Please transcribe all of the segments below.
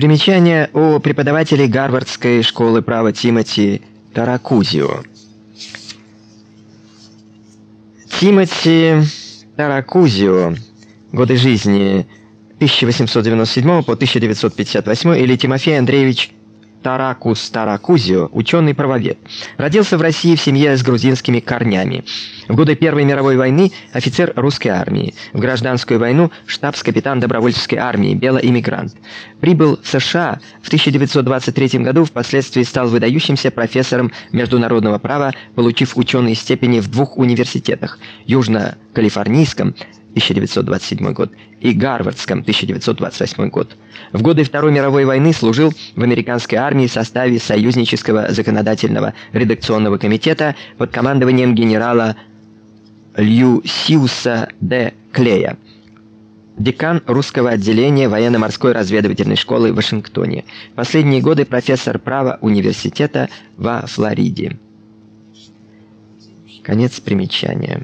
Примечание о преподавателе Гарвардской школы права Тимоти Таракузио. Тимоти Таракузио. Годы жизни 1897 по 1958 или Тимофей Андреевич Таракус Таракузио, ученый-правовед. Родился в России в семье с грузинскими корнями. В годы Первой мировой войны офицер русской армии. В гражданскую войну штабс-капитан добровольческой армии, белоэмигрант. Прибыл в США в 1923 году, впоследствии стал выдающимся профессором международного права, получив ученые степени в двух университетах: Южно-Калифорнийском 1927 год и Гарвардском 1928 год. В годы Второй мировой войны служил в американской армии в составе союзнического законодательного редакционного комитета под командованием генерала Лью Сиуса де Клея. Декан русского отделения военно-морской разведывательной школы в Вашингтоне. Последние годы профессор права университета во Флориде. Конец примечания.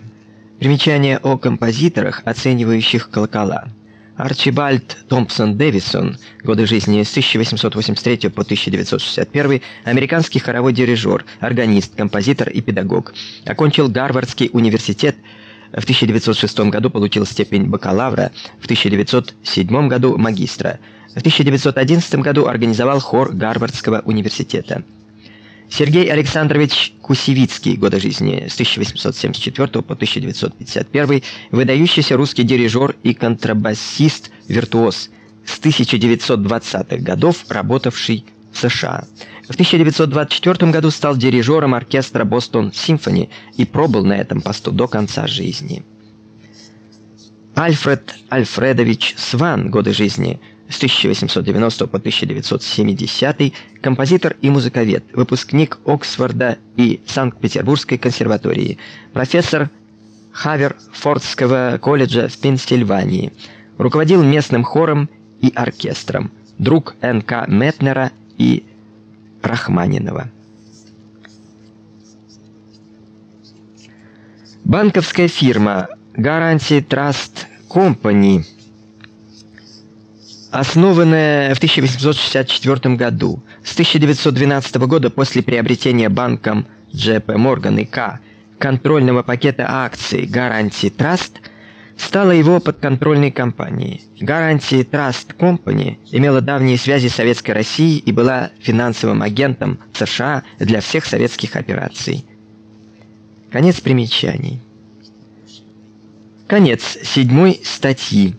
Примечание о композиторах, оценивающих колокола. Арчибальд Томпсон Дэвисон, годы жизни с 1883 по 1961, американский хоровой дирижер, органист, композитор и педагог. Окончил Гарвардский университет. В 1906 году получил степень бакалавра, в 1907 году магистра. В 1911 году организовал хор Гарвардского университета. Сергей Александрович Кусевицкий, годы жизни с 1874 по 1951, выдающийся русский дирижер и контрабасист-виртуоз с 1920-х годов, работавший в США. В 1924 году стал дирижером оркестра Boston Symphony и пробыл на этом посту до конца жизни. Альфред Альфредович Сван, годы жизни с 1890 по 1970, композитор и музыковед, выпускник Оксфорда и Санкт-Петербургской консерватории, профессор Хаверфордского колледжа в Пенсильвании, руководил местным хором и оркестром, друг Н.К. Метнера и Рахманинова. Банковская фирма Guarantee Trust Company Основанная в 1864 году, с 1912 года после приобретения банком JP Morgan и К контрольного пакета акций Guarantee Trust стала его подконтрольной компанией. Guarantee Trust Company имела давние связи с Советской Россией и была финансовым агентом США для всех советских операций. Конец примечаний. Конец седьмой статьи.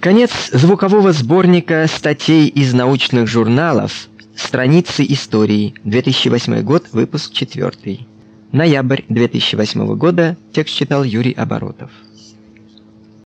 Конец звукового сборника статей из научных журналов Страницы истории. 2008 год, выпуск 4. Ноябрь 2008 года. Текст читал Юрий Оборотов.